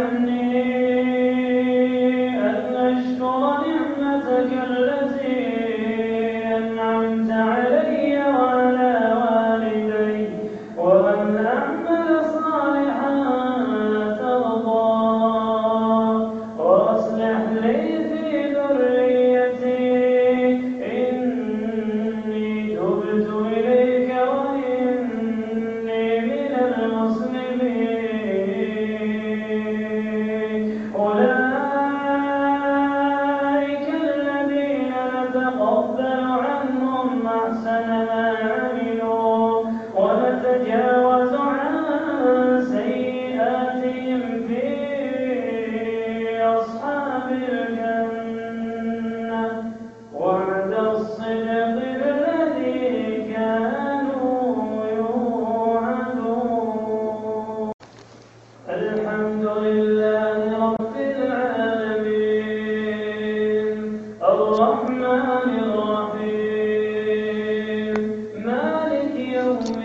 learning.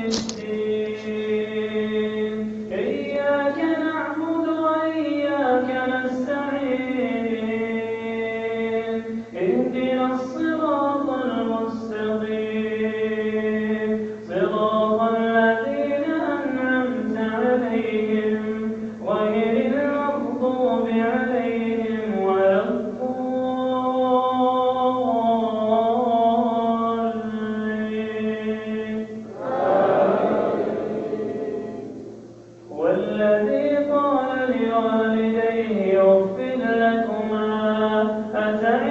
Gracias. Este,